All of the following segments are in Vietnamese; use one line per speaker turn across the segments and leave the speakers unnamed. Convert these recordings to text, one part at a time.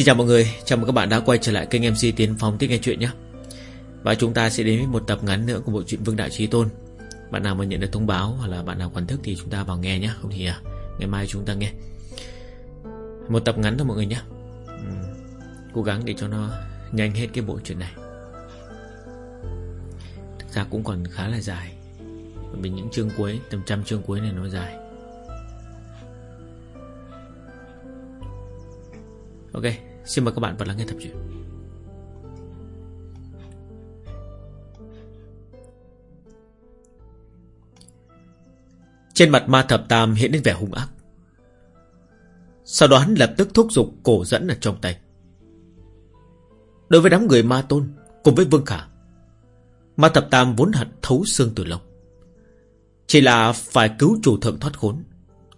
Xin chào mọi người, chào mừng các bạn đã quay trở lại kênh MC Tiến Phong Thích Nghe Chuyện nhé. Và chúng ta sẽ đến với một tập ngắn nữa của bộ truyện Vương Đại Trí Tôn. Bạn nào mà nhận được thông báo hoặc là bạn nào còn thức thì chúng ta vào nghe nhé Không thì à, ngày mai chúng ta nghe. Một tập ngắn thôi mọi người nhé. Cố gắng để cho nó nhanh hết cái bộ truyện này. Thực ra cũng còn khá là dài. Bởi vì những chương cuối, tầm trăm chương cuối này nó dài. Ok, xin mời các bạn vào lắng nghe tập truyện. Trên mặt ma thập tam hiện lên vẻ hung ác. Sau đó hắn lập tức thúc giục cổ dẫn ở trong tay. Đối với đám người ma tôn cùng với Vương Khả, ma thập tam vốn hận thấu xương từ lâu. Chỉ là phải cứu chủ thượng thoát khốn,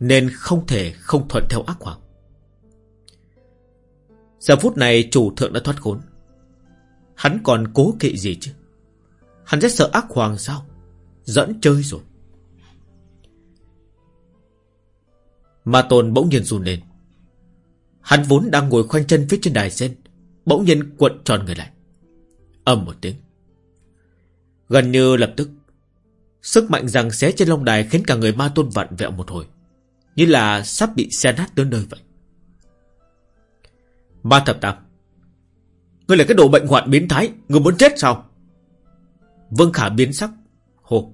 nên không thể không thuận theo ác hoàng. Giờ phút này chủ thượng đã thoát khốn. Hắn còn cố kỵ gì chứ? Hắn rất sợ ác hoàng sao? Dẫn chơi rồi. Ma tôn bỗng nhiên run lên. Hắn vốn đang ngồi khoanh chân phía trên đài sen, Bỗng nhiên cuộn tròn người lại. Âm một tiếng. Gần như lập tức, Sức mạnh rằng xé trên lông đài Khiến cả người ma tôn vặn vẹo một hồi, Như là sắp bị xe nát tới nơi vậy. Ma thập tam. Ngươi là cái đồ bệnh hoạn biến thái, Ngươi muốn chết sao? Vương Khả biến sắc Hồ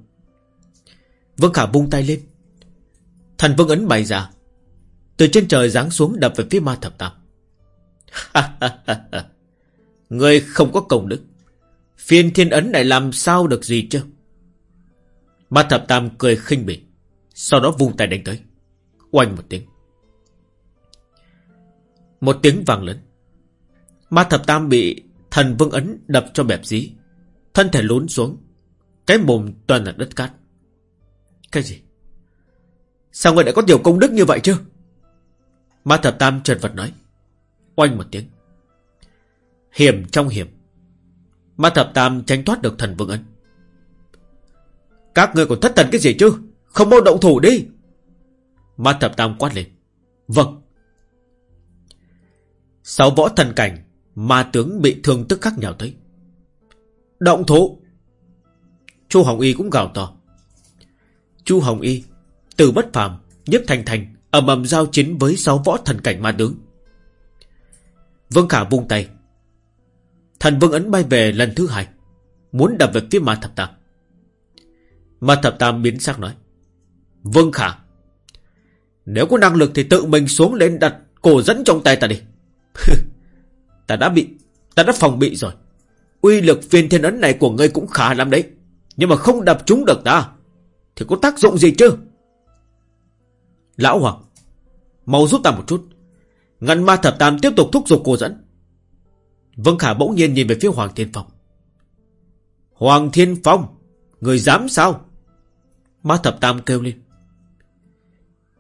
Vương Khả vung tay lên. Thần vương ấn bày ra. Từ trên trời giáng xuống đập về phía ma thập tam. Ngươi không có công đức. Phiên thiên ấn này làm sao được gì chứ? Ma thập tam cười khinh bỉ, Sau đó vung tay đánh tới. Oanh một tiếng một tiếng vang lớn. Ma thập tam bị thần vương ấn đập cho bẹp dí. Thân thể lún xuống. Cái mồm toàn là đất cát. Cái gì? Sao người lại có tiểu công đức như vậy chứ? Ma thập tam trần vật nói. Oanh một tiếng. Hiểm trong hiểm. Ma thập tam tránh thoát được thần vương ấn. Các người còn thất thần cái gì chứ? Không mau động thủ đi. Ma thập tam quát lên. Vâng. Sáu võ thần cảnh, Ma tướng bị thương tức khắc nhào tới. Động thủ! Chu Hồng Y cũng gào to. Chu Hồng Y, Từ bất phàm Nhếp thành thành, ầm ầm giao chiến với sáu võ thần cảnh ma tướng. Vương Khả vung tay. Thần vương ấn bay về lần thứ hai, Muốn đập về phía ma thập tam. Ma thập tam biến sắc nói, Vương Khả, Nếu có năng lực thì tự mình xuống lên đặt cổ dẫn trong tay ta đi. ta đã bị, Ta đã phòng bị rồi. Uy lực phiên thiên ấn này của ngươi cũng khá lắm đấy. Nhưng mà không đập trúng được ta, Thì có tác dụng gì chứ? Lão Hoàng, Mau giúp ta một chút. Ngăn ma thập tam tiếp tục thúc giục cô dẫn. Vân Khả bỗng nhiên nhìn về phía Hoàng Thiên Phong. Hoàng Thiên Phong, Người dám sao? Ma thập tam kêu lên.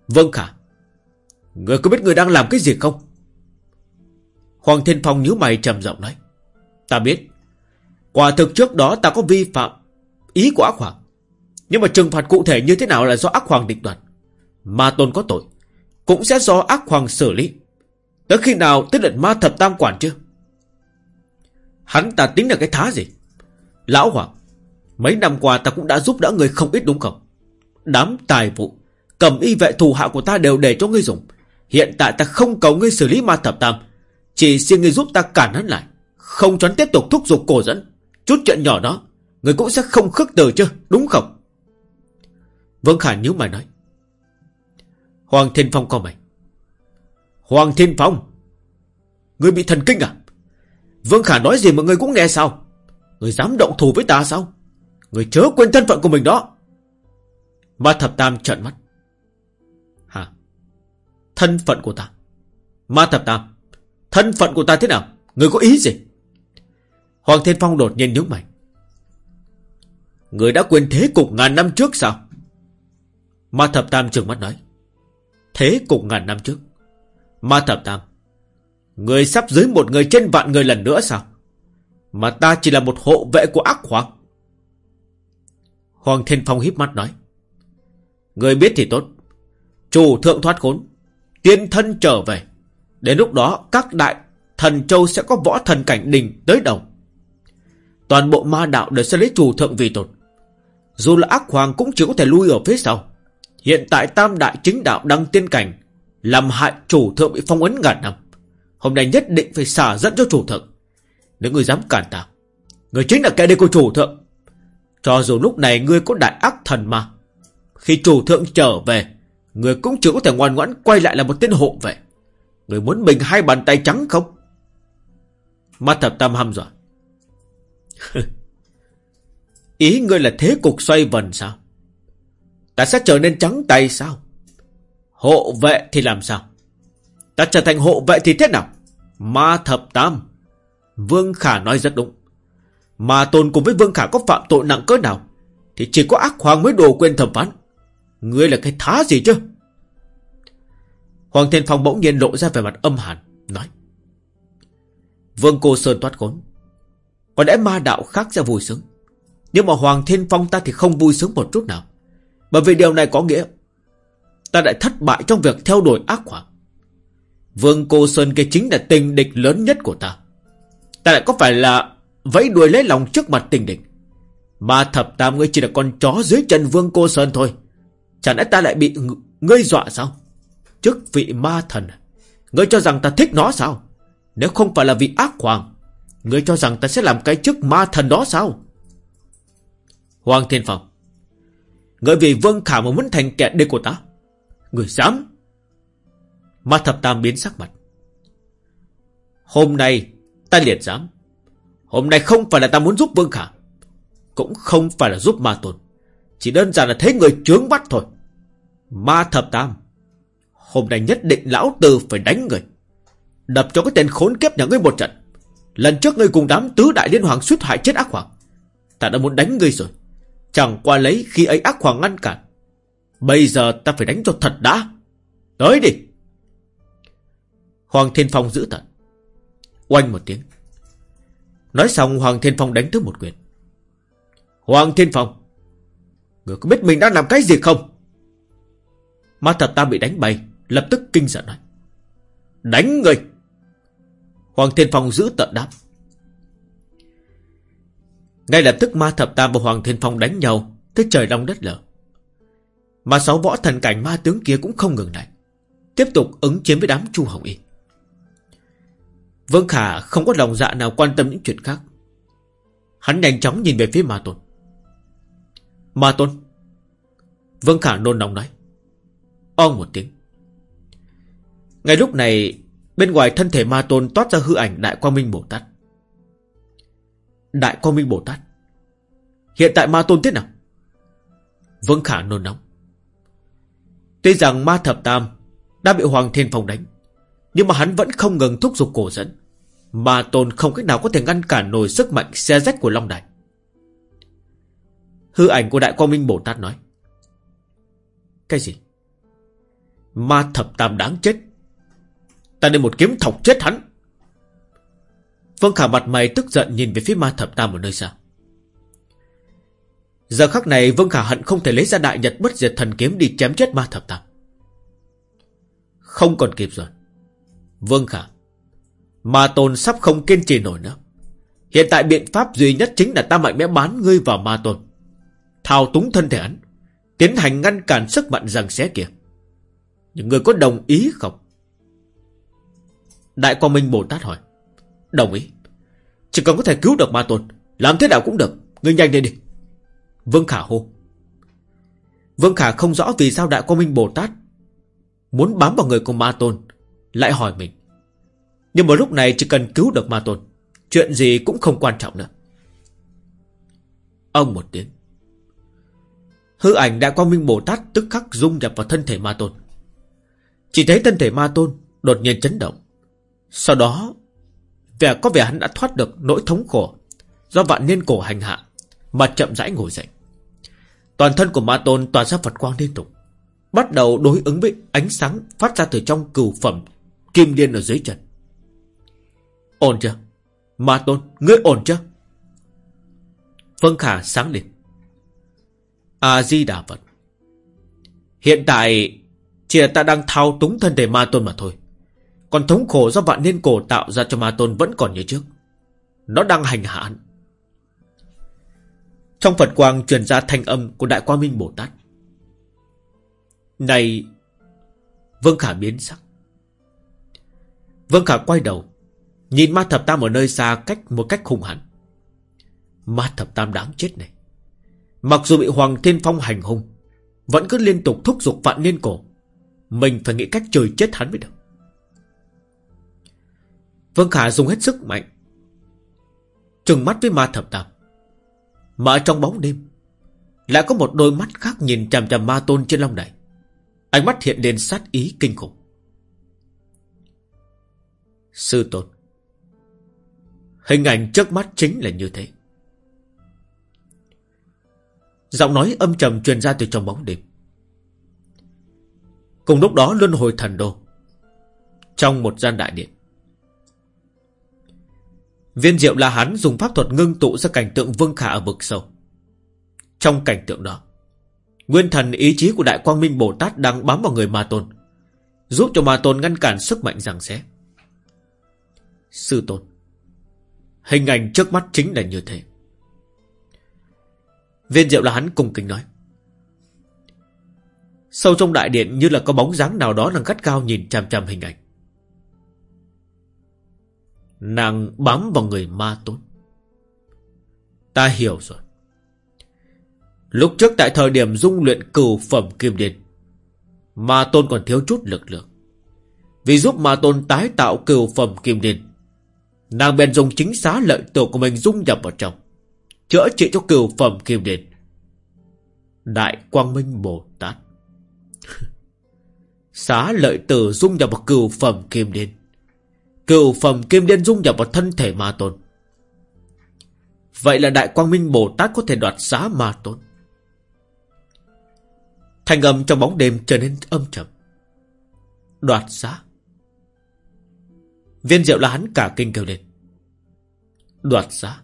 Vân Khả, Người có biết người đang làm cái gì không? Hoàng Thiên Phong nhíu mày trầm giọng nói. Ta biết. Quả thực trước đó ta có vi phạm ý của ác hoàng. Nhưng mà trừng phạt cụ thể như thế nào là do ác hoàng định đoạt. Ma tôn có tội. Cũng sẽ do ác hoàng xử lý. Tới khi nào tới lệnh ma thập tam quản chưa? Hắn ta tính là cái thá gì? Lão hoàng. Mấy năm qua ta cũng đã giúp đỡ người không ít đúng không? Đám tài vụ. Cầm y vệ thù hạ của ta đều để cho ngươi dùng. Hiện tại ta không cầu ngươi xử lý ma thập tam chỉ xin người giúp ta cản hắn lại. Không cho hắn tiếp tục thúc giục cổ dẫn. Chút chuyện nhỏ đó, Người cũng sẽ không khước từ chứ, Đúng không? Vương Khả nhíu mày nói. Hoàng Thiên Phong co mày. Hoàng Thiên Phong, Người bị thần kinh à? Vương Khả nói gì mà người cũng nghe sao? Người dám động thủ với ta sao? Người chớ quên thân phận của mình đó. Ma Thập Tam trợn mắt. Hả? Thân phận của ta. Ma Thập Tam. Thân phận của ta thế nào? Người có ý gì? Hoàng Thiên Phong đột nhiên nhớ mày. Người đã quên thế cục ngàn năm trước sao? Ma Thập Tam trường mắt nói. Thế cục ngàn năm trước. Ma Thập Tam, Người sắp dưới một người trên vạn người lần nữa sao? Mà ta chỉ là một hộ vệ của ác hoàng. Hoàng Thiên Phong híp mắt nói. Người biết thì tốt. Chủ thượng thoát khốn, Tiên thân trở về. Đến lúc đó, các đại Thần Châu sẽ có võ thần cảnh đình tới đầu. Toàn bộ ma đạo đều sẽ lấy chủ thượng vì tột. Dù là ác hoàng cũng chỉ có thể lui ở phía sau. Hiện tại tam đại chính đạo đang tiên cảnh, Làm hại chủ thượng bị phong ấn ngàn năm. Hôm nay nhất định phải xả dẫn cho chủ thượng. Nếu người dám cản ta Người chính là kẻ đi của chủ thượng. Cho dù lúc này ngươi có đại ác thần mà, Khi chủ thượng trở về Người cũng chỉ có thể ngoan ngoãn quay lại là một tên hộ vệ. Người muốn mình hai bàn tay trắng không? Mắt thập tam hăm dọa. Ý ngươi là thế cục xoay vần sao? Ta sẽ trở nên trắng tay sao? Hộ vệ thì làm sao? Ta trở thành hộ vệ thì thế nào? Ma thập tam. Vương Khả nói rất đúng. Mà tôn cùng với Vương Khả có phạm tội nặng cỡ nào, Thì chỉ có ác hoàng mới đồ quên thẩm phán. Ngươi là cái thá gì chứ? Hoàng Thiên Phong bỗng nhiên lộ ra về mặt âm hàn, Nói. Vương Cô Sơn toát khốn. Có lẽ ma đạo khác sẽ vui sướng. Nhưng mà Hoàng Thiên Phong ta thì không vui sướng một chút nào. Bởi vì điều này có nghĩa, Ta đã thất bại trong việc theo đuổi ác hoàng Vương Cô Sơn kia chính là tình địch lớn nhất của ta. Ta lại có phải là Vẫy đuôi lấy lòng trước mặt tình địch? Ma thập tam ngươi chỉ là con chó dưới chân Vương Cô Sơn thôi. Chẳng lẽ ta lại bị ngươi dọa sao? Chức vị ma thần. Ngươi cho rằng ta thích nó sao? Nếu không phải là vị ác hoàng, Ngươi cho rằng ta sẽ làm cái chức ma thần đó sao? Hoàng Thiên Phong, Ngươi vì Vương Khả mà muốn thành kẻ địch của ta. Ngươi dám? Ma thập tam biến sắc mặt. Hôm nay ta liệt dám. Hôm nay không phải là ta muốn giúp Vương Khả, Cũng không phải là giúp ma tồn Chỉ đơn giản là thấy người trướng mắt thôi. Ma thập tam Hôm nay nhất định lão tử phải đánh người. Đập cho cái tên khốn kiếp nhà ngươi một trận. Lần trước ngươi cùng đám tứ đại liên hoàng suýt hại chết ác hoàng. Ta đã muốn đánh ngươi rồi. Chẳng qua lấy khi ấy ác hoàng ngăn cản. Bây giờ ta phải đánh cho thật đã. Tới đi. Hoàng Thiên Phong giữ tận. Oanh một tiếng. Nói xong Hoàng Thiên Phong đánh tới một quyền. Hoàng Thiên Phong, Người có biết mình đang làm cái gì không? Ma thật ta bị đánh bay. Lập tức kinh giận nói, Đánh người! Hoàng Thiên Phong giữ tận đáp. Ngay lập tức ma thập tam và Hoàng Thiên Phong đánh nhau Tới trời long đất lở. Mà sáu võ thần cảnh ma tướng kia cũng không ngừng lại, Tiếp tục ứng chiến với đám Chu Hồng Y. Vương Khả không có lòng dạ nào quan tâm những chuyện khác. Hắn nhanh chóng nhìn về phía Ma Tôn. Ma Tôn, Vương Khả nôn nóng nói, Ông một tiếng ngay lúc này, Bên ngoài thân thể ma tôn toát ra hư ảnh Đại Quang Minh Bồ Tát. Đại Quang Minh Bồ Tát? Hiện tại ma tôn thế nào? Vương Khả nôn nóng. Tuy rằng ma thập tam Đã bị Hoàng Thiên Phong đánh, Nhưng mà hắn vẫn không ngừng thúc giục cổ dẫn. Ma tôn không cách nào có thể ngăn cản nổi sức mạnh xe rách của Long Đài. Hư ảnh của Đại Quang Minh Bồ Tát nói, Cái gì? Ma thập tam đáng chết Ta nên một kiếm thọc chết hắn. Vương Khả mặt mày tức giận nhìn về phía ma thập tam ở nơi xa. Giờ khắc này, Vương Khả hận không thể lấy ra đại nhật bất diệt thần kiếm đi chém chết ma thập tam. Không còn kịp rồi. Vương Khả, Ma tôn sắp không kiên trì nổi nữa. Hiện tại biện pháp duy nhất chính là ta mạnh mẽ bán ngươi vào ma tôn. Thao túng thân thể hắn, Tiến hành ngăn cản sức mạnh rằng xé kìa Nhưng người có đồng ý không? Đại Quang Minh Bồ Tát hỏi. Đồng ý. Chỉ cần có thể cứu được ma tôn. Làm thế nào cũng được. Ngươi nhanh lên đi. Vương Khả hô. Vương Khả không rõ vì sao Đại Quang Minh Bồ Tát muốn bám vào người của ma tôn. Lại hỏi mình. Nhưng mà lúc này chỉ cần cứu được ma tôn. Chuyện gì cũng không quan trọng nữa. Ông một tiếng. Hư ảnh Đại Quang Minh Bồ Tát tức khắc dung nhập vào thân thể ma tôn. Chỉ thấy thân thể ma tôn đột nhiên chấn động. Sau đó, vẻ có vẻ hắn đã thoát được nỗi thống khổ Do vạn niên cổ hành hạ Mà chậm rãi ngồi dậy. Toàn thân của ma tôn tỏa ra Phật quang liên tục, Bắt đầu đối ứng với ánh sáng Phát ra từ trong cửu phẩm Kim liên ở dưới chân. Ổn chưa? Ma tôn, ngươi ổn chưa? Vân Khả sáng lên. A-di-đà Phật. Hiện tại, Chỉ là ta đang thao túng thân thể ma tôn mà thôi. Còn thống khổ do vạn niên cổ tạo ra cho ma tôn vẫn còn như trước. Nó đang hành hạ Trong Phật quang truyền ra thanh âm của Đại Quang Minh Bồ Tát. Này, Vương Khả biến sắc. Vương Khả quay đầu, Nhìn ma thập tam ở nơi xa cách một cách hung hẳn. Ma thập tam đáng chết này. Mặc dù bị Hoàng Thiên Phong hành hung, Vẫn cứ liên tục thúc giục vạn niên cổ. Mình phải nghĩ cách trời chết hắn mới được. Vương Khả dùng hết sức mạnh, Trừng mắt với ma thập tam. Mà trong bóng đêm, Lại có một đôi mắt khác nhìn chằm chằm ma tôn trên long đài. Ánh mắt hiện lên sát ý kinh khủng. Sư tôn, Hình ảnh trước mắt chính là như thế. Giọng nói âm trầm truyền ra từ trong bóng đêm. Cùng lúc đó luân hồi thần đô, Trong một gian đại điện Viên diệu là hắn dùng pháp thuật ngưng tụ ra cảnh tượng vương khả ở vực sâu. Trong cảnh tượng đó, Nguyên thần ý chí của Đại Quang Minh Bồ Tát đang bám vào người Ma Tôn, Giúp cho Ma Tôn ngăn cản sức mạnh giằng xé. Sư Tôn, Hình ảnh trước mắt chính là như thế. Viên diệu là hắn cùng kính nói, Sâu trong đại điện như là có bóng dáng nào đó đang gắt cao nhìn chằm chằm hình ảnh. Nàng bám vào người ma tôn. Ta hiểu rồi. Lúc trước tại thời điểm dung luyện cửu phẩm kim điên Ma tôn còn thiếu chút lực lượng. Vì giúp ma tôn tái tạo cửu phẩm kim điên Nàng bèn dùng chính xá lợi tổ của mình dung nhập vào trong, Chữa trị cho cửu phẩm kim điên Đại Quang Minh Bồ Tát. Xá lợi tử dung nhập vào cửu phẩm kim điên Cựu phẩm kim điên dung nhập vào thân thể ma tôn. Vậy là Đại Quang Minh Bồ Tát có thể đoạt xá ma tôn. Thanh âm trong bóng đêm trở nên âm trầm. Đoạt xá. Viên diệu là hắn cả kinh kêu lên. Đoạt xá.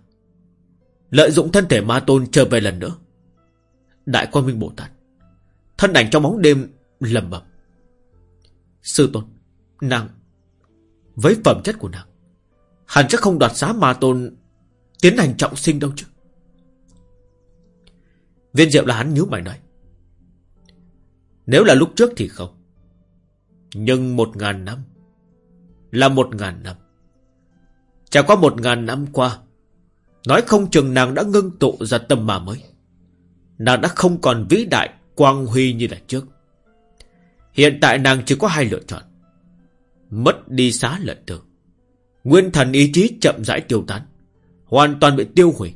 Lợi dụng thân thể ma tôn trở về lần nữa. Đại Quang Minh Bồ Tát. Thân ảnh trong bóng đêm lầm bầm. Sư tôn, Nàng với phẩm chất của nàng. Hẳn chắc không đoạt xá ma tôn Tiến hành trọng sinh đâu chứ. Viên diệu là hắn nhíu mày nói, Nếu là lúc trước thì không, Nhưng một ngàn năm Là một ngàn năm. Trải qua một ngàn năm qua, Nói không chừng nàng đã ngưng tụ ra tâm mà mới. Nàng đã không còn vĩ đại Quang huy như là trước. Hiện tại nàng chỉ có hai lựa chọn Mất đi xá lợi tử Nguyên thần ý chí chậm rãi tiêu tán, Hoàn toàn bị tiêu hủy,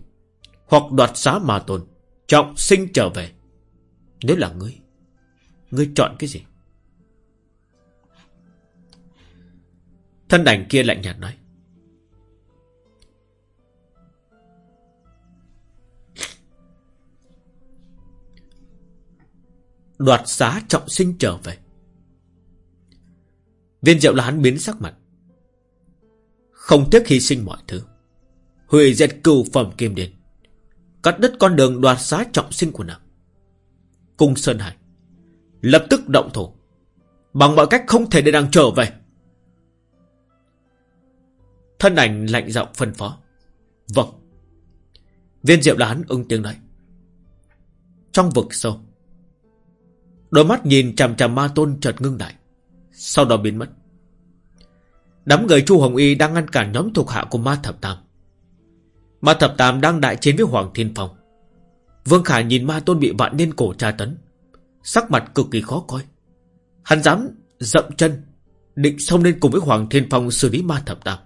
Hoặc đoạt xá mà tồn, Trọng sinh trở về. Nếu là ngươi Ngươi chọn cái gì? Thân ảnh kia lạnh nhạt nói. Đoạt xá trọng sinh trở về. Viên diệu là hắn biến sắc mặt. Không tiếc hy sinh mọi thứ. Hủy diệt cừu phẩm kim điền. Cắt đứt con đường đoạt xá trọng sinh của nàng. Cung Sơn Hải Lập tức động thủ. Bằng mọi cách không thể để nàng trở về. Thân ảnh lạnh giọng phân phó. Vâng. Viên diệu là hắn ưng tiếng nói. Trong vực sâu, Đôi mắt nhìn chằm chằm ma tôn chợt ngưng đại sau đó biến mất. Đám người Chu Hồng Y đang ngăn cản nhóm thuộc hạ của ma thập tam. Ma thập tam đang đại chiến với Hoàng Thiên Phong. Vương Khả nhìn ma tôn bị vạn niên cổ tra tấn. Sắc mặt cực kỳ khó coi. Hắn dám dậm chân, Định xông lên cùng với Hoàng Thiên Phong xử lý ma thập tam.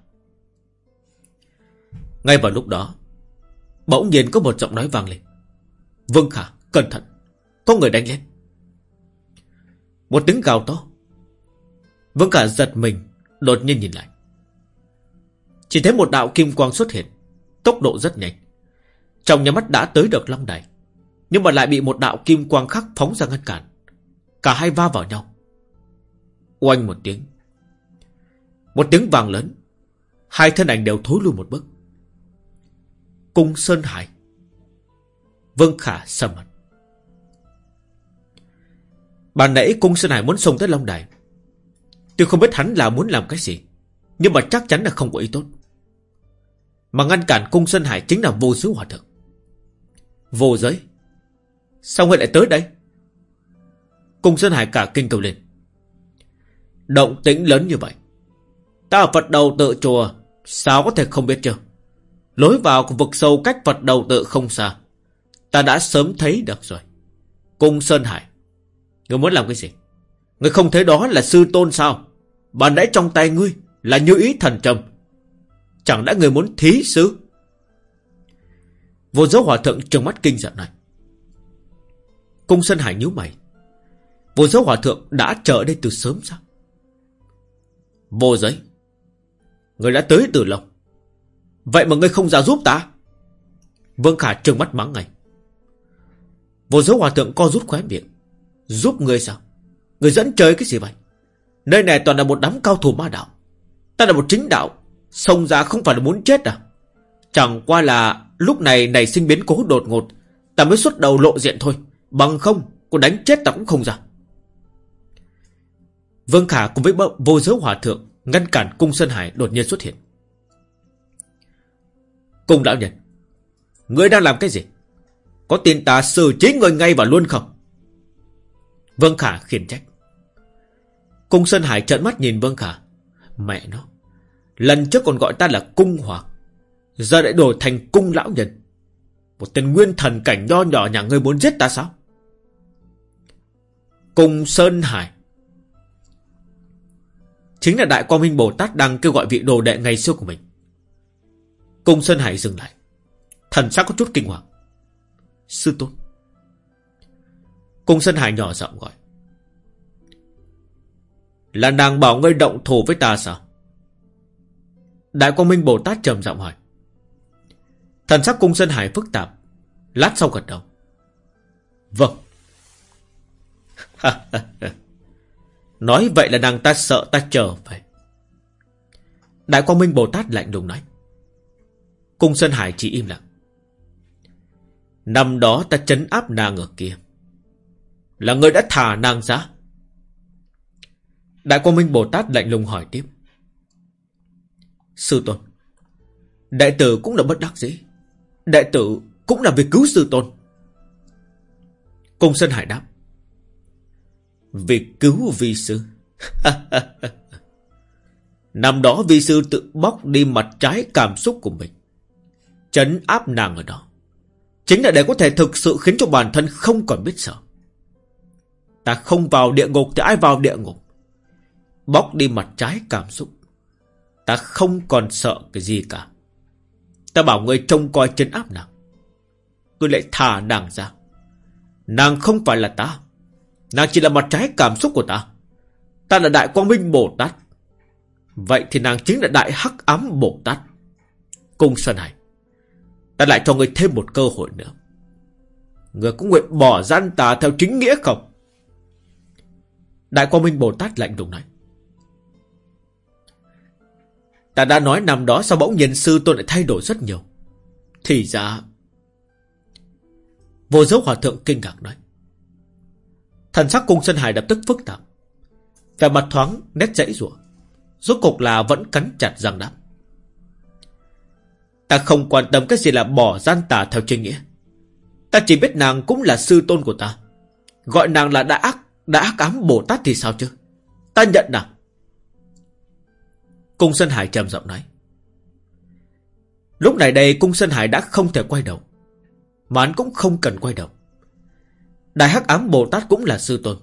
Ngay vào lúc đó, Bỗng nhiên có một giọng nói vang lên. Vương Khả, cẩn thận, Có người đánh lên. Một tiếng gào to Vương cả giật mình, Đột nhiên nhìn lại. Chỉ thấy một đạo kim quang xuất hiện, Tốc độ rất nhanh. Trong nhà mắt đã tới được long đài, Nhưng mà lại bị một đạo kim quang khác phóng ra ngăn cản. Cả hai va vào nhau. Oanh một tiếng. Một tiếng vàng lớn. Hai thân ảnh đều thối lui một bước. Cung Sơn Hải. Vương Khả sầm mặt Bàn nãy cung Sơn Hải muốn xông tới Long Đài Tôi không biết hắn là muốn làm cái gì, Nhưng mà chắc chắn là không có ý tốt. Mà ngăn cản cung Sơn Hải chính là vô sứ hòa thượng. Vô giới, Sao ngươi lại tới đây? Cung Sơn Hải cả kinh cầu lên. Động tĩnh lớn như vậy, Ta ở Phật đầu tự chùa, Sao có thể không biết chưa Lối vào của vực sâu cách Phật đầu tự không xa, Ta đã sớm thấy được rồi. Cung Sơn Hải, Ngươi muốn làm cái gì? Ngươi không thấy đó là sư tôn sao? Bàn nãy trong tay ngươi Là như ý thần trầm. Chẳng đã người muốn thí sư Vô giới hòa thượng trừng mắt kinh giận này. Cung Sơn Hải nhíu mày. Vô giới hòa thượng đã chờ đây từ sớm sao? Vô giới. Người đã tới từ lâu. Vậy mà ngươi không ra giúp ta. Vương Khả trừng mắt mắng ngay. Vô giới hòa thượng co rút khóe miệng. Giúp ngươi sao? Người dẫn chơi cái gì vậy? Nơi này toàn là một đám cao thủ ma đạo. Ta là một chính đạo Xông ra không phải là muốn chết à? Chẳng qua là lúc này nảy sinh biến cố đột ngột, Ta mới xuất đầu lộ diện thôi. Bằng không Cô đánh chết ta cũng không ra. Vương Khả cùng với vô giới hòa thượng, Ngăn cản cung Sơn Hải đột nhiên xuất hiện. Cung đạo nhân Ngươi đang làm cái gì? Có tin ta xử trí người ngay và luôn không? Vương Khả khiển trách. Cung Sơn Hải trợn mắt nhìn Vương Khả. Mẹ nó, Lần trước còn gọi ta là cung hoàng, Giờ lại đổi thành cung lão nhân. Một tên nguyên thần cảnh nho nhỏ nhà ngươi muốn giết ta sao? Cung Sơn Hải. Chính là Đại Quang Minh Bồ Tát đang kêu gọi vị đồ đệ ngày xưa của mình. Cung Sơn Hải dừng lại. Thần sắc có chút kinh hoàng. Sư Tôn. Cung Sơn Hải nhỏ giọng gọi. Là nàng bảo ngươi động thủ với ta sao? Đại Quang Minh Bồ Tát trầm giọng hỏi. Thần sắc Cung Sơn Hải phức tạp, Lát sau gật đầu. Vâng. Nói vậy là nàng ta sợ ta trở về Đại Quang Minh Bồ Tát lạnh lùng nói. Cung Sơn Hải chỉ im lặng. Năm đó ta chấn áp nàng ở kia. Là người đã thả nàng ra. Đại Quang Minh Bồ Tát lạnh lùng hỏi tiếp. Sư Tôn Đại tử cũng là bất đắc dĩ. Đại tử cũng là việc cứu sư tôn. Cung Sơn Hải đáp. Việc cứu vi sư. Năm đó vi sư tự bóc đi mặt trái cảm xúc của mình, Chấn áp nàng ở đó. Chính là để có thể thực sự khiến cho bản thân không còn biết sợ. Ta không vào địa ngục thì ai vào địa ngục? Bóc đi mặt trái cảm xúc. Ta không còn sợ cái gì cả. Ta bảo ngươi trông coi chân áp nàng. Ngươi lại thả nàng ra. Nàng không phải là ta. Nàng chỉ là mặt trái cảm xúc của ta. Ta là Đại Quang Minh Bồ Tát. Vậy thì nàng chính là Đại Hắc Ám Bồ Tát. Cung Sơn Hải, Ta lại cho ngươi thêm một cơ hội nữa. Ngươi cũng nguyện bỏ gian tà theo chính nghĩa không? Đại Quang Minh Bồ Tát lạnh lùng nói. Ta đã nói năm đó sao bỗng nhiên sư tôn lại thay đổi rất nhiều. Thì ra, Vô dấu hòa thượng kinh ngạc nói. Thần sắc cung sân Hải lập tức phức tạp. Về mặt thoáng nét dãy rủa. Rốt cục là vẫn cắn chặt răng đáp. Ta không quan tâm cái gì là bỏ gian tà theo chân nghĩa. Ta chỉ biết nàng cũng là sư tôn của ta. Gọi nàng là đã ác Đã ác ám Bồ Tát thì sao chứ? Ta nhận nàng Cung Sơn Hải trầm giọng nói. Lúc này đây Cung Sơn Hải đã không thể quay đầu. Mà anh cũng không cần quay đầu. Đại Hắc Ám Bồ Tát cũng là sư tôn.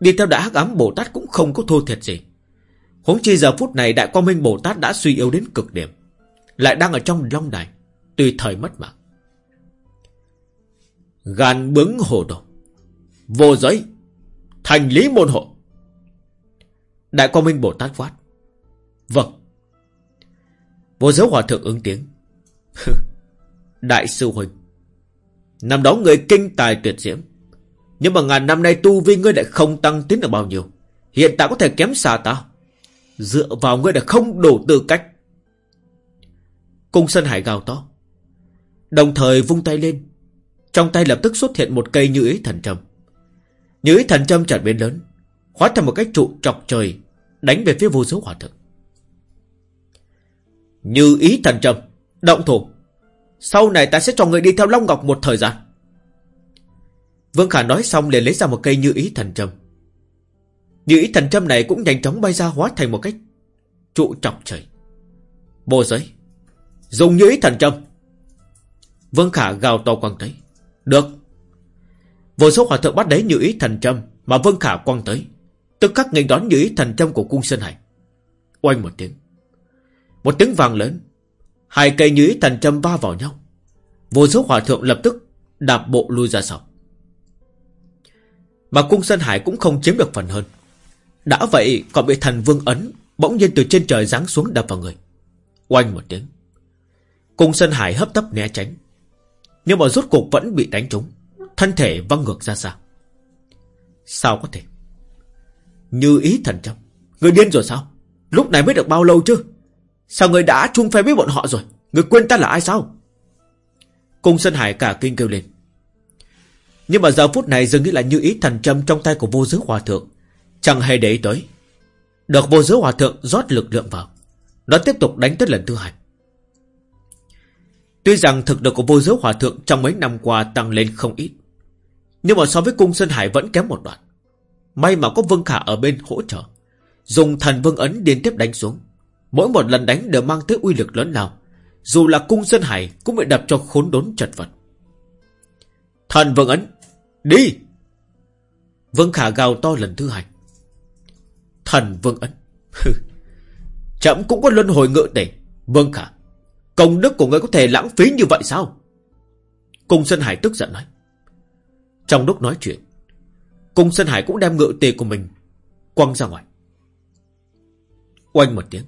Đi theo Đại Hắc Ám Bồ Tát cũng không có thua thiệt gì. Huống chi giờ phút này Đại Quang Minh Bồ Tát đã suy yếu đến cực điểm, Lại đang ở trong long đài, Tùy thời mất mạng. Gan bướng hồ đồ. Vô giới. Thành lý môn hộ. Đại Quang Minh Bồ Tát quát. Vâng. Vô giới hòa thượng ứng tiếng. Đại sư Huynh, Năm đó người kinh tài tuyệt diễm. Nhưng mà ngàn năm nay tu vi ngươi lại không tăng tiến được bao nhiêu. Hiện tại có thể kém xa ta. Dựa vào ngươi đã không đủ tư cách. Cung Sơn Hải gào to. Đồng thời vung tay lên. Trong tay lập tức xuất hiện một cây như ý thần trầm. Như ý thần trầm chợt biến lớn, Hóa thành một cái trụ chọc trời, Đánh về phía vô số hòa thượng. Như ý thần trầm, Động thủ. Sau này ta sẽ cho người đi theo Long Ngọc một thời gian. Vương Khả nói xong liền lấy ra một cây như ý thần trầm. Như ý thần trầm này cũng nhanh chóng bay ra hóa thành một cách Trụ trọng trời. Bồ giới, Dùng như ý thần trầm. Vương Khả gào to quăng tới. Được. Vô số hòa thượng bắt đấy như ý thần trầm Mà Vương Khả quăng tới. Tức khắc nghênh đón như ý thần trầm của cung Sơn Hải. Oanh một tiếng. Một tiếng vàng lớn. Hai cây nhúy thần châm va vào nhau. Vô số hòa thượng lập tức Đạp bộ lui ra sau. Mà cung Sơn Hải cũng không chiếm được phần hơn. Đã vậy, còn bị thần vương ấn Bỗng nhiên từ trên trời giáng xuống đập vào người. Oanh một tiếng. Cung Sơn Hải hấp tấp né tránh. Nhưng mà rốt cuộc vẫn bị đánh trúng. Thân thể văng ngược ra xa. Sao có thể? Như ý thần trong Người điên rồi sao? Lúc này mới được bao lâu chứ? Sao người đã chung phe với bọn họ rồi? Người quên ta là ai sao? Cung Sơn Hải cả kinh kêu lên. Nhưng mà giờ phút này dường như là như ý thần châm trong tay của vô giới hòa thượng. Chẳng hề để ý tới. Được vô giới hòa thượng rót lực lượng vào. Nó tiếp tục đánh tới lần thứ hai. Tuy rằng thực lực của vô giới hòa thượng trong mấy năm qua tăng lên không ít, Nhưng mà so với cung Sơn Hải vẫn kém một đoạn. May mà có Vương Khả ở bên hỗ trợ, Dùng thần vương ấn liên tiếp đánh xuống. Mỗi một lần đánh đều mang tới uy lực lớn nào Dù là cung Sơn Hải Cũng bị đập cho khốn đốn chật vật. Thần vương ấn, Đi! Vương Khả gào to lần thứ hai. Thần vương ấn Chậm cũng có luân hồi ngự tể Vương Khả, Công đức của ngươi có thể lãng phí như vậy sao? Cung Sơn Hải tức giận nói. Trong lúc nói chuyện, Cung Sơn Hải cũng đem ngự tề của mình Quăng ra ngoài. Oanh một tiếng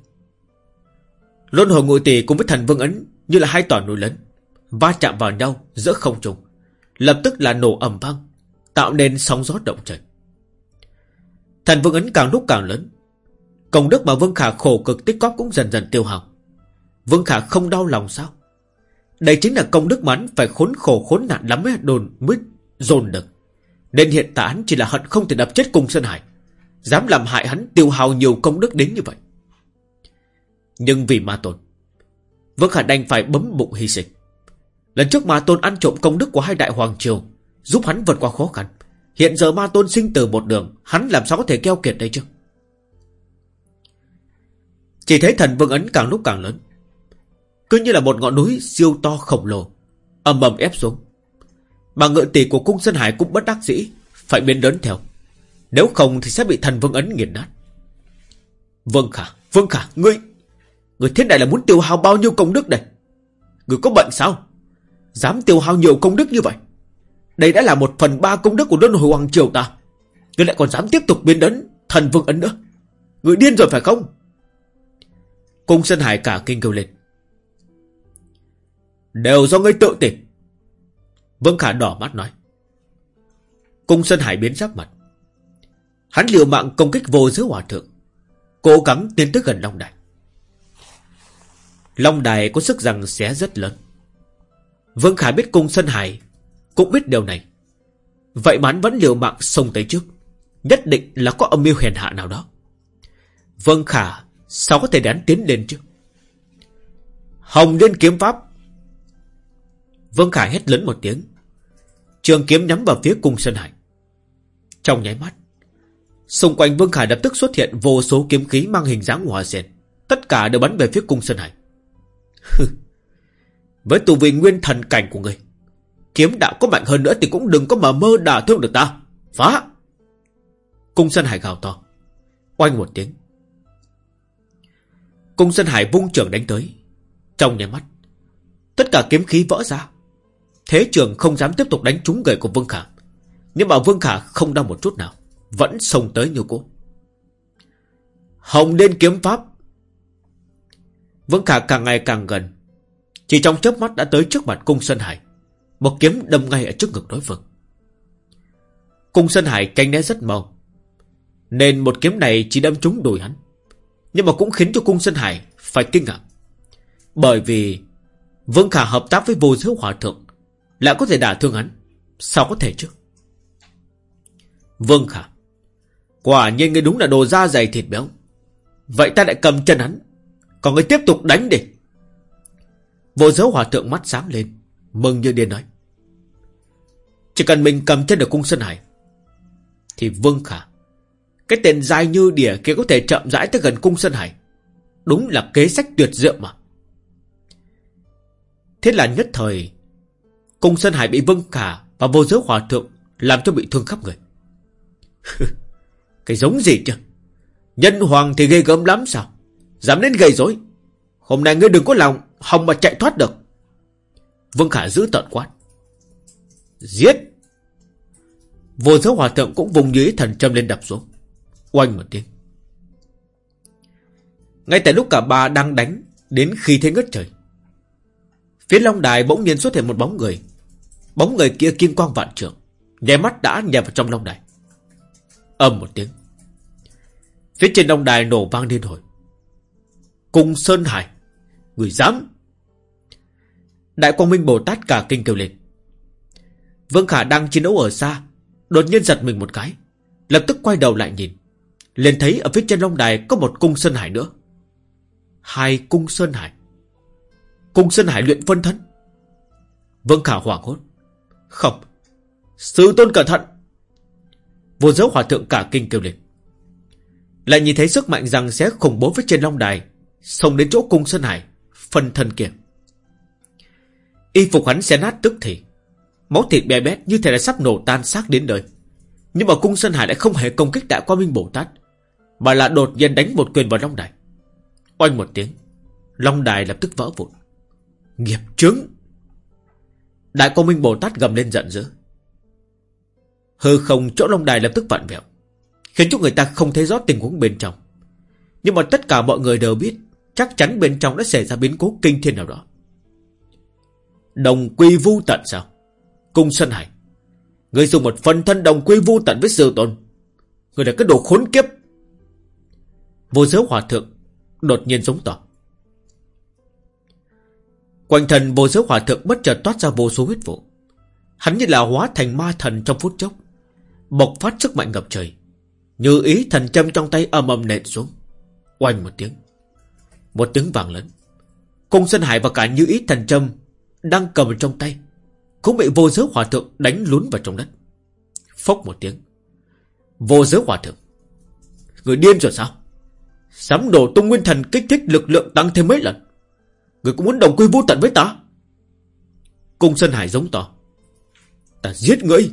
Luân hồi ngụy tỷ cùng với thần vương ấn Như là hai tòa núi lớn, Va chạm vào nhau giữa không trung, Lập tức là nổ ầm vang, Tạo nên sóng gió động trời. Thần vương ấn càng lúc càng lớn, Công đức mà Vương Khả khổ cực tích góp cũng dần dần tiêu hao. Vương Khả không đau lòng sao? Đây chính là công đức mắn Phải khốn khổ khốn nạn lắm mới đồn, Mới dồn được. Nên hiện tại hắn chỉ là hận không thể đập chết cùng Sơn Hải, Dám làm hại hắn tiêu hao nhiều công đức đến như vậy. Nhưng vì ma tôn. Vương Khả đành phải bấm bụng hy sinh. Lần trước ma tôn ăn trộm công đức của hai đại hoàng triều, Giúp hắn vượt qua khó khăn. Hiện giờ ma tôn sinh từ một đường, Hắn làm sao có thể keo kiệt đây chứ? Chỉ thấy thần vương ấn càng lúc càng lớn. Cứ như là một ngọn núi siêu to khổng lồ, ầm ầm ép xuống. Mà ngựa tỷ của cung Sơn Hải cũng bất đắc dĩ, Phải biến lớn theo. Nếu không thì sẽ bị thần vương ấn nghiền nát. Vương Khả Vương Khả, Ngươi người thế này là muốn tiêu hao bao nhiêu công đức đây? Người có bệnh sao? Dám tiêu hao nhiều công đức như vậy? Đây đã là một phần ba công đức của đơn hồi hoàng triều ta. Người lại còn dám tiếp tục biến đến Thần vương ấn nữa. Người điên rồi phải không? Cung Sơn Hải cả kinh kêu lên. Đều do ngươi tự tìm. Vương Khả đỏ mắt nói. Cung Sơn Hải biến sắc mặt. Hắn liều mạng công kích vô giữa hòa thượng. Cố gắng tiến tới gần Long Đài. Long Đài có sức rằng xé rất lớn Vương Khải biết Cung Sơn Hải Cũng biết điều này Vậy mà hắn vẫn liều mạng xông tới trước Nhất định là có âm mưu hèn hạ nào đó Vương Khả Sao có thể đánh tiến lên chứ Hồng Liên kiếm pháp Vương Khải hét lớn một tiếng. Trường kiếm nhắm vào phía cung Sơn Hải. Trong nháy mắt, xung quanh Vương Khải lập tức xuất hiện vô số kiếm khí mang hình dáng hòa sen. Tất cả đều bắn về phía cung Sơn Hải. Với tù vị nguyên thần cảnh của người, kiếm đạo có mạnh hơn nữa thì cũng đừng có mà mơ đả thương được ta. Phá! Cung Sơn Hải gào to. Oanh một tiếng. Cung Sơn Hải vung trường đánh tới. Trong nháy mắt, tất cả kiếm khí vỡ ra. Thế trường không dám tiếp tục đánh trúng người của Vương Khả Nhưng mà Vương Khả không đau một chút nào Vẫn xông tới như cũ Hồng Liên kiếm pháp Vương Khả càng ngày càng gần. Chỉ trong chớp mắt đã tới trước mặt cung Sơn Hải. Một kiếm đâm ngay ở trước ngực đối phương. Cung Sơn Hải canh né rất mau. Nên một kiếm này chỉ đâm trúng đùi hắn. Nhưng mà cũng khiến cho cung Sơn Hải Phải kinh ngạc. Bởi vì Vương Khả hợp tác với vô giới hòa thượng lại có thể đả thương hắn. Sao có thể chứ? Vương Khả. Quả nhiên ngươi đúng là đồ da dày thịt béo. Vậy ta lại cầm chân hắn. Còn người tiếp tục đánh đi. Vô giới hòa thượng mắt sáng lên, Mừng như điên nói. Chỉ cần mình cầm chân được cung Sơn Hải, Thì Vương Khả, Cái tên dài như đỉa kia có thể chậm rãi tới gần cung Sơn Hải. Đúng là kế sách tuyệt diệu mà. Thế là nhất thời, Cung Sơn Hải bị Vương Khả Và vô giới hòa thượng Làm cho bị thương khắp người. Cái giống gì chứ? Nhân hoàng thì ghê gớm lắm sao? Dám đến gây rối. Hôm nay ngươi đừng có lòng Hồng mà chạy thoát được. Vương Khả giữ tận quát. Giết! Vô giới hòa thượng cũng vùng dưới thần châm lên đập xuống. Oanh một tiếng. Ngay tại lúc cả ba đang đánh, Đến khi thế ngất trời, Phía long đài bỗng nhiên xuất hiện một bóng người. Bóng người kia kim quang vạn trượng Nhảy mắt đã nhảy vào trong long đài. Âm một tiếng. Phía trên long đài nổ vang liên hồi cung Sơn Hải. Người dám. Đại quang minh Bồ Tát cả kinh kêu lên. Vương Khả đang chiến đấu ở xa, Đột nhiên giật mình một cái, Lập tức quay đầu lại nhìn. Liền thấy ở phía trên long đài có một cung Sơn Hải nữa. Hai cung Sơn Hải. Cung Sơn Hải luyện phân thân. Vương Khả hoảng hốt. Không. Sư tôn cẩn thận. Vô giới hòa thượng cả kinh kêu lên. Lại nhìn thấy sức mạnh rằng sẽ khủng bố với trên long đài Xông đến chỗ cung Sơn Hải, Phân thân kia. Y phục hắn sẽ nát tức thì, Máu thịt bè bét như thể đã sắp nổ tan xác đến đời. Nhưng mà cung Sơn Hải lại không hề công kích đại qua minh Bồ Tát, Mà là đột nhiên đánh một quyền vào long đài. Oanh một tiếng, Long đài lập tức vỡ vụn. Nghiệp chứng Đại quang minh Bồ Tát gầm lên giận dữ. Hư không chỗ long đài lập tức vặn vẹo, Khiến cho người ta không thấy rõ tình huống bên trong. Nhưng mà tất cả mọi người đều biết Chắc chắn bên trong đã xảy ra biến cố kinh thiên nào đó. Đồng quy vu tận sao? Cung Sơn Hải, Người dùng một phần thân đồng quy vu tận với sư tôn. Người là cái đồ khốn kiếp. Vô giới hòa thượng Đột nhiên giống tỏ Quanh thần vô giới hòa thượng bất chợt toát ra vô số huyết vụ. Hắn như là hóa thành ma thần trong phút chốc, Bộc phát sức mạnh ngập trời, Như ý thần châm trong tay âm ầm nện xuống. Oanh một tiếng. Một tiếng vàng lớn. Cung Sơn Hải và cả như ý thần trâm Đang cầm trong tay, Cũng bị vô giới hòa thượng đánh lún vào trong đất. Phốc một tiếng. Vô giới hòa thượng, Người điên rồi sao? Sắm đổ tung nguyên thần kích thích lực lượng tăng thêm mấy lần. Người cũng muốn đồng quy vô tận với ta? Cung Sơn Hải giống to. Ta giết ngươi.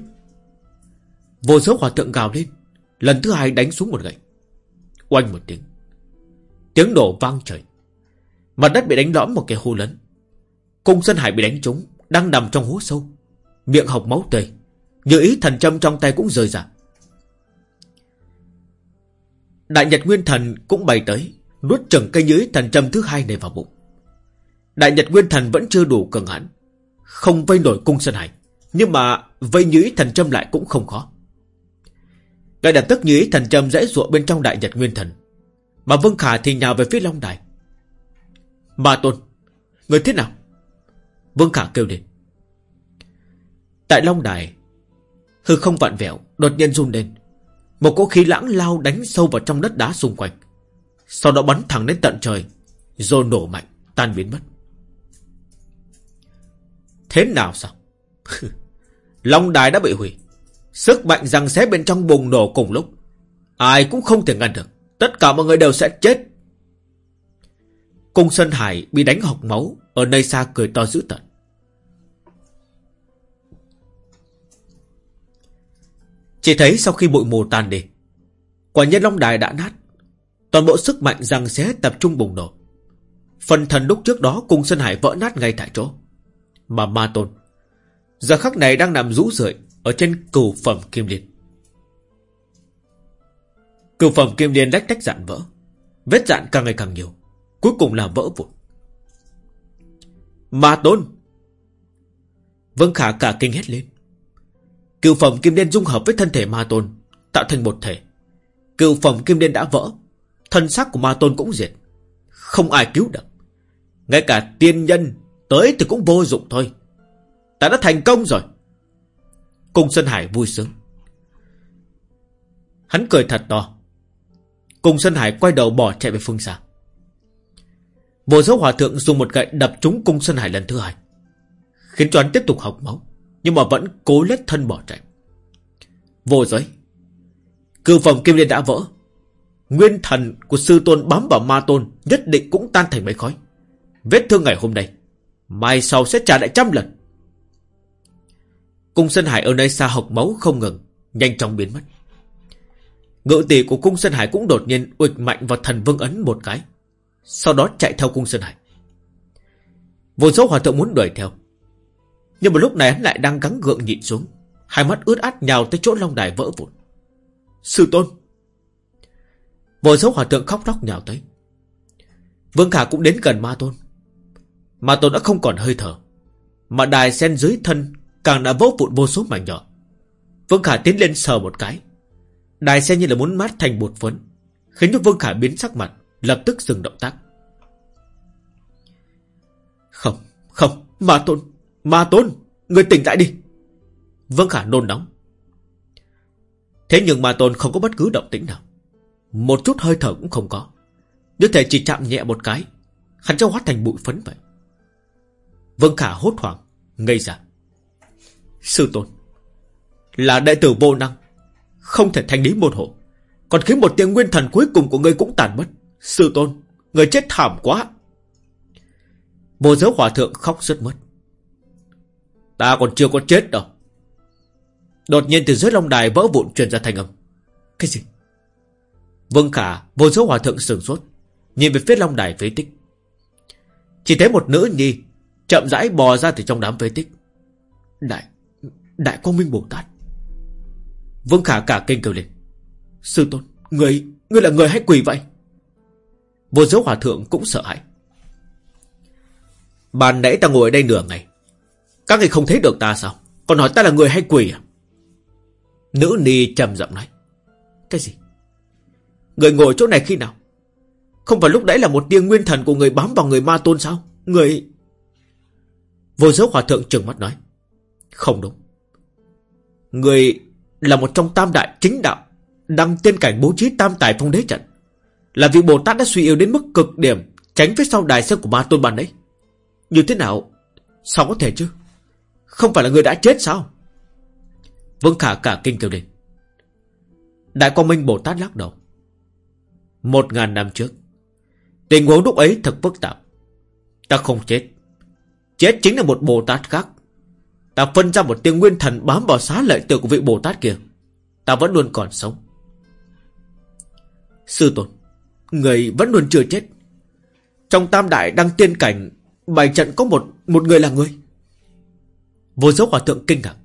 Vô số hòa thượng gào lên, Lần thứ hai đánh xuống một gậy. Oanh một tiếng. Tiếng nổ vang trời. Mặt đất bị đánh lõm một cái hố lớn. Cung Sơn Hải bị đánh trúng, Đang nằm trong hố sâu. Miệng học máu tươi, Như ý thần châm trong tay cũng rơi ra. Đại Nhật Nguyên Thần cũng bay tới, Nuốt chừng cây dưới thần châm thứ hai này vào bụng. Đại Nhật Nguyên Thần vẫn chưa đủ cường hãn, Không vây nổi cung Sơn Hải, Nhưng mà vây nhĩ thần châm lại cũng không khó. Ngay đặt tức nhĩ thần châm dễ dụa bên trong Đại Nhật Nguyên Thần, Mà Vương Khả thì nhào về phía Long Đài. Ma Tôn, Người thế nào Vương Khả kêu lên Tại Long Đài, Hư không vặn vẹo Đột nhiên run lên Một cỗ khí lãng lao đánh sâu vào trong đất đá xung quanh Sau đó bắn thẳng đến tận trời, Rồi nổ mạnh, Tan biến mất Thế nào sao? Long đài đã bị hủy. Sức mạnh răng xé bên trong bùng nổ cùng lúc. Ai cũng không thể ngăn được. Tất cả mọi người đều sẽ chết. Cung Sơn Hải bị đánh học máu. Ở nơi xa cười to dữ tận. Chỉ thấy sau khi bụi mù tan đi. Quả nhân Long Đài đã nát. Toàn bộ sức mạnh răng xé tập trung bùng nổ. Phần thần lúc trước đó Cung Sơn Hải vỡ nát ngay tại chỗ. Mà ma tôn Giờ khắc này đang nằm rũ rượi Ở trên cửu phẩm kim liên Cửu phẩm kim liên lách tách dạn vỡ, Vết dạn càng ngày càng nhiều Cuối cùng là vỡ vụn. Ma tôn. Vân Khả cả kinh hét lên. Cựu phẩm kim đen dung hợp với thân thể ma tôn, Tạo thành một thể. Cựu phẩm kim đen đã vỡ, Thân xác của ma tôn cũng diệt. Không ai cứu được. Ngay cả tiên nhân Tới thì cũng vô dụng thôi. Ta đã thành công rồi. Cung Sơn Hải vui sướng. Hắn cười thật to. Cùng Sơn Hải quay đầu bỏ chạy về phương xa. Vô dấu hòa thượng dùng một gậy đập trúng cung Sơn Hải lần thứ hai, Khiến cho anh tiếp tục học máu, Nhưng mà vẫn cố lết thân bỏ chạy. Vô giới, Cư phòng kim liên đã vỡ. Nguyên thần của sư tôn bám vào ma tôn Nhất định cũng tan thành mấy khói. Vết thương ngày hôm nay, Mai sau sẽ trả lại trăm lần. Cung Sơn Hải ở nơi xa học máu không ngừng, Nhanh chóng biến mất. Ngự tỷ của cung Sơn Hải cũng đột nhiên uịch mạnh vào thần vương ấn một cái. Sau đó chạy theo cung Sơn Hải. Vô số hòa thượng muốn đuổi theo. Nhưng mà lúc này hắn lại đang gắng gượng nhịn xuống. Hai mắt ướt át nhào tới chỗ long đài vỡ vụn. Sư tôn! Vô số hòa thượng khóc lóc nhào tới. Vương Khả cũng đến gần ma tôn. Ma tôn đã không còn hơi thở. Mà đài sen dưới thân Càng đã vỡ vụn vô số mảnh nhỏ. Vương Khả tiến lên sờ một cái. Đài sen như là muốn mát thành bột phấn, Khiến cho Vương Khả biến sắc mặt. Lập tức dừng động tác. Không, không Ma tôn, ma tôn Người tỉnh lại đi. Vương Khả nôn nóng. Thế nhưng ma tôn không có bất cứ động tĩnh nào. Một chút hơi thở cũng không có. Như thể chỉ chạm nhẹ một cái Hắn cho hóa thành bụi phấn vậy. Vương Khả hốt hoảng Ngây ra. Sư tôn Là đệ tử vô năng Không thể thành lý một hộ. Còn khiến một tiếng nguyên thần cuối cùng của ngươi cũng tàn mất. Sư tôn, Người chết thảm quá. Vô giới hòa thượng khóc rất mất. Ta còn chưa có chết đâu. Đột nhiên từ dưới long đài vỡ vụn truyền ra thanh âm. Cái gì? Vương Khả, vô giới hòa thượng sừng sốt, Nhìn về phía long đài phế tích. Chỉ thấy một nữ nhi Chậm rãi bò ra từ trong đám phế tích. Đại Đại Quang Minh Bồ Tát. Vương Khả cả kinh kêu lên. Sư tôn, Người Người là người hay quỷ vậy? Vô dấu hòa thượng cũng sợ hãi. Bạn nãy ta ngồi ở đây nửa ngày, Các người không thấy được ta sao? Còn hỏi ta là người hay quỷ à? Nữ ni trầm giọng nói. Cái gì? Người ngồi chỗ này khi nào? Không phải lúc đấy là một tia nguyên thần của người bám vào người ma tôn sao? Người Vô giới hòa thượng trừng mắt nói. Không đúng. Người là một trong tam đại chính đạo, Đăng tiên cảnh bố trí tam tài phong đế trận. Là vì Bồ Tát đã suy yếu đến mức cực điểm, Tránh phía sau đài sơn của ma tôn bàn ấy Như thế nào? Sao có thể chứ? Không phải là người đã chết sao? Vương Khả cả kinh kêu lên. Đại Quang Minh Bồ Tát lắc đầu. Một ngàn năm trước, Tình huống lúc ấy thật phức tạp. Ta không chết. Chết chính là một Bồ Tát khác. Ta phân ra một tiếng nguyên thần bám vào xá lợi tử của vị Bồ Tát kia. Ta vẫn luôn còn sống. Sư tôn Người vẫn luôn chưa chết. Trong tam đại đang tiên cảnh Bài trận có một một người là người. Vô dấu hòa thượng kinh ngạc.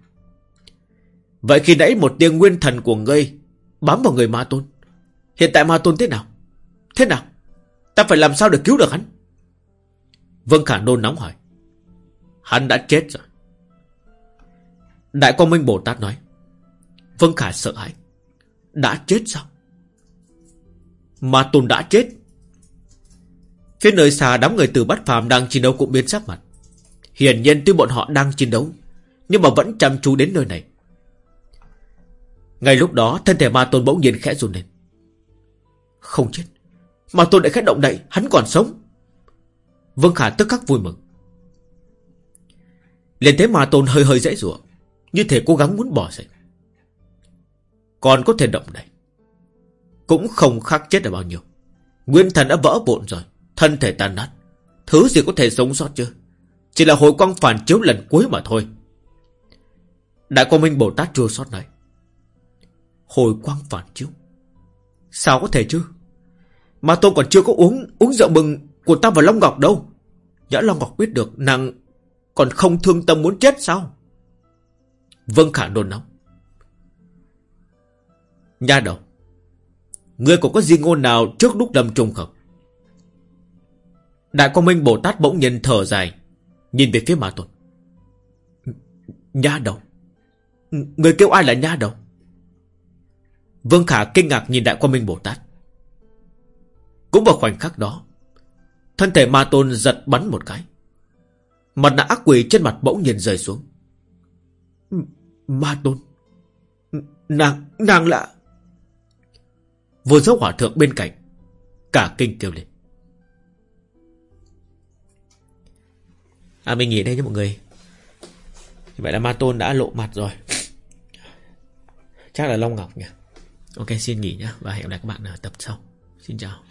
Vậy khi nãy một tiếng nguyên thần của ngươi Bám vào người ma tôn, Hiện tại ma tôn thế nào? Thế nào? Ta phải làm sao để cứu được hắn? Vân Khả nôn nóng hỏi. Hắn đã chết rồi. Đại Quang Minh Bồ Tát nói. Vân Khả sợ hãi. Đã chết sao? Ma tôn đã chết. Phía nơi xa đám người từ bắt phàm đang chiến đấu cũng biến sắc mặt. Hiển nhiên tuy bọn họ đang chiến đấu, Nhưng mà vẫn chăm chú đến nơi này. Ngay lúc đó, thân thể ma tôn bỗng nhiên khẽ run lên. Không chết. Ma tôn lại khẽ động đậy, Hắn còn sống. Vương Khả tức khắc vui mừng. Lên thế ma tôn hơi hơi dễ dụa, Như thể cố gắng muốn bỏ dậy. Còn có thể động đậy. Cũng không khác chết là bao nhiêu. Nguyên thần đã vỡ bộn rồi, Thân thể tàn nát. Thứ gì có thể sống sót chứ? Chỉ là hồi quang phản chiếu lần cuối mà thôi. Đại quang minh Bồ Tát chua sót này Hồi quang phản chiếu? Sao có thể chứ? Mà tôi còn chưa có uống Uống rượu mừng của ta và Long Ngọc đâu. Nhã Long Ngọc biết được nàng Còn không thương tâm muốn chết sao? Vâng Khả nôn nóng, Nha đầu Ngươi còn có gì ngôn nào trước lúc lâm trùng không Đại Quang Minh Bồ Tát bỗng nhiên thở dài Nhìn về phía Ma Tôn Nha đầu Người kêu ai là nha đầu Vương Khả kinh ngạc nhìn Đại Quang Minh Bồ Tát. Cũng vào khoảnh khắc đó, thân thể ma tôn giật bắn một cái. Mặt nạ ác quỷ trên mặt bỗng nhiên rơi xuống. Ma tôn. Nàng, nàng lạ. Vô số hỏa thượng bên cạnh, Cả kinh kêu lên. À mình nghỉ đây nha mọi người. Vậy là Ma Tôn đã lộ mặt rồi. Chắc là Long Ngọc nhỉ? Ok, xin nghỉ nhé Và hẹn gặp lại các bạn ở tập sau. Xin chào.